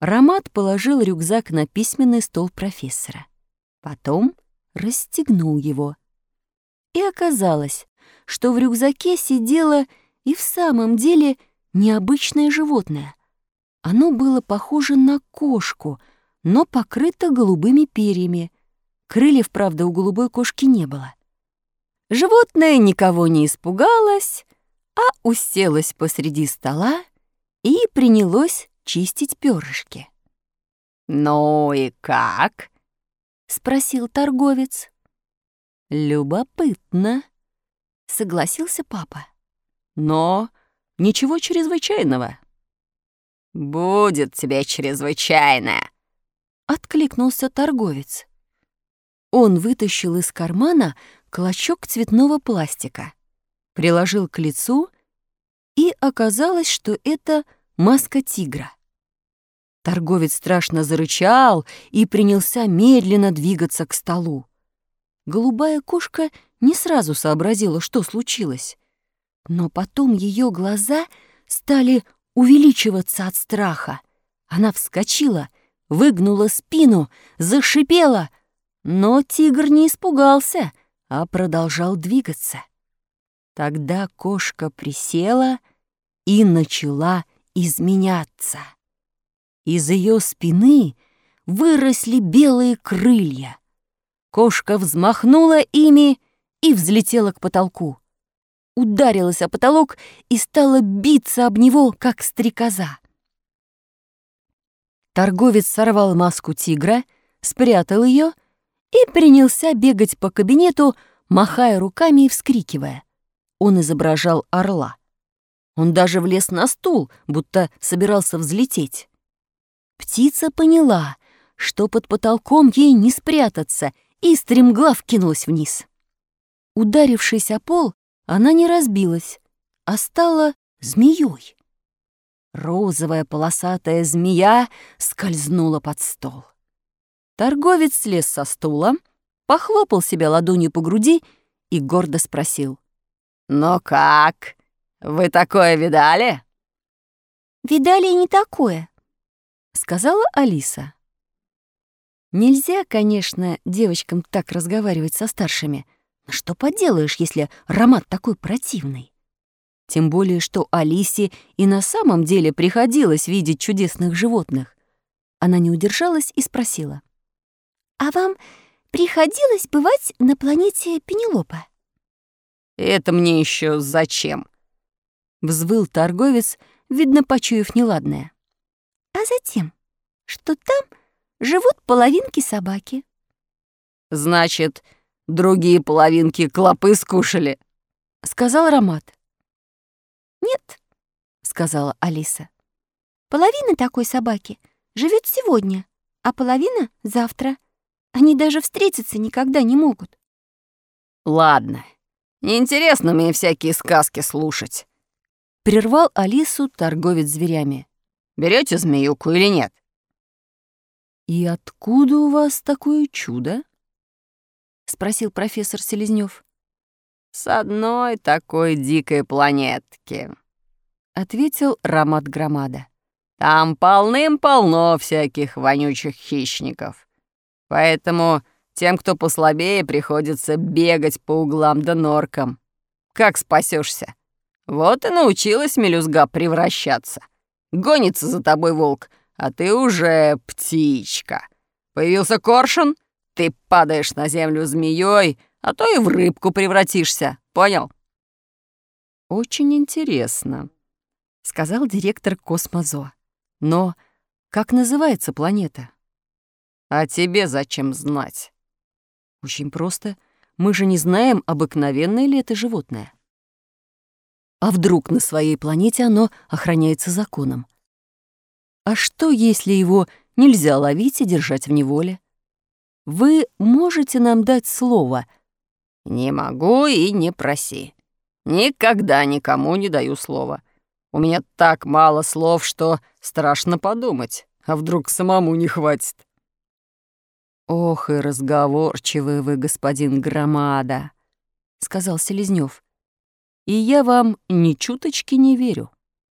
Ромат положил рюкзак на письменный стол профессора. Потом расстегнул его. И оказалось, что в рюкзаке сидело и в самом деле необычное животное. Оно было похоже на кошку, но покрыто голубыми перьями. Крыльев, правда, у голубой кошки не было. Животное никого не испугалось, а уселось посреди стола и принялось чистить перышки. «Ну и как?» — спросил торговец. «Любопытно», — согласился папа. «Но ничего чрезвычайного». «Будет тебе чрезвычайное», — откликнулся торговец. Он вытащил из кармана клочок цветного пластика, приложил к лицу, и оказалось, что это маска тигра. Торговец страшно зарычал и принялся медленно двигаться к столу. Голубая кошка не сразу сообразила, что случилось. Но потом ее глаза стали увеличиваться от страха. Она вскочила, выгнула спину, зашипела, но тигр не испугался, а продолжал двигаться. Тогда кошка присела и начала изменяться. Из ее спины выросли белые крылья. Кошка взмахнула ими и взлетела к потолку. Ударилась о потолок и стала биться об него, как стрекоза. Торговец сорвал маску тигра, спрятал ее и принялся бегать по кабинету, махая руками и вскрикивая. Он изображал орла. Он даже влез на стул, будто собирался взлететь. Птица поняла, что под потолком ей не спрятаться, и стремглав кинулась вниз. Ударившись о пол, она не разбилась, а стала змеей. Розовая полосатая змея скользнула под стол. Торговец слез со стула, похлопал себя ладонью по груди и гордо спросил. «Ну как? Вы такое видали?» «Видали и не такое», сказала Алиса. Нельзя, конечно, девочкам так разговаривать со старшими. Но что поделаешь, если Ромат такой противный? Тем более, что Алисе и на самом деле приходилось видеть чудесных животных. Она не удержалась и спросила. «А вам приходилось бывать на планете Пенелопа?» «Это мне еще зачем?» Взвыл торговец, видно, почуяв неладное а затем, что там живут половинки собаки. «Значит, другие половинки клопы скушали», — сказал Ромат. «Нет», — сказала Алиса. «Половина такой собаки живет сегодня, а половина — завтра. Они даже встретиться никогда не могут». «Ладно, неинтересно мне всякие сказки слушать», — прервал Алису торговец зверями. Берете змеюку или нет?» «И откуда у вас такое чудо?» — спросил профессор Селезнёв. «С одной такой дикой планетки», — ответил Ромат Громада. «Там полным-полно всяких вонючих хищников. Поэтому тем, кто послабее, приходится бегать по углам да норкам. Как спасешься? Вот и научилась мелюзга превращаться». Гонится за тобой волк, а ты уже птичка. Появился коршун, ты падаешь на землю змеей, а то и в рыбку превратишься. Понял? Очень интересно, сказал директор Космозо. Но как называется планета? А тебе зачем знать? Очень просто. Мы же не знаем, обыкновенное ли это животное. А вдруг на своей планете оно охраняется законом? А что, если его нельзя ловить и держать в неволе? Вы можете нам дать слово? Не могу и не проси. Никогда никому не даю слова. У меня так мало слов, что страшно подумать, а вдруг самому не хватит. «Ох и разговорчивый вы, господин Громада», — сказал Селезнёв и я вам ни чуточки не верю.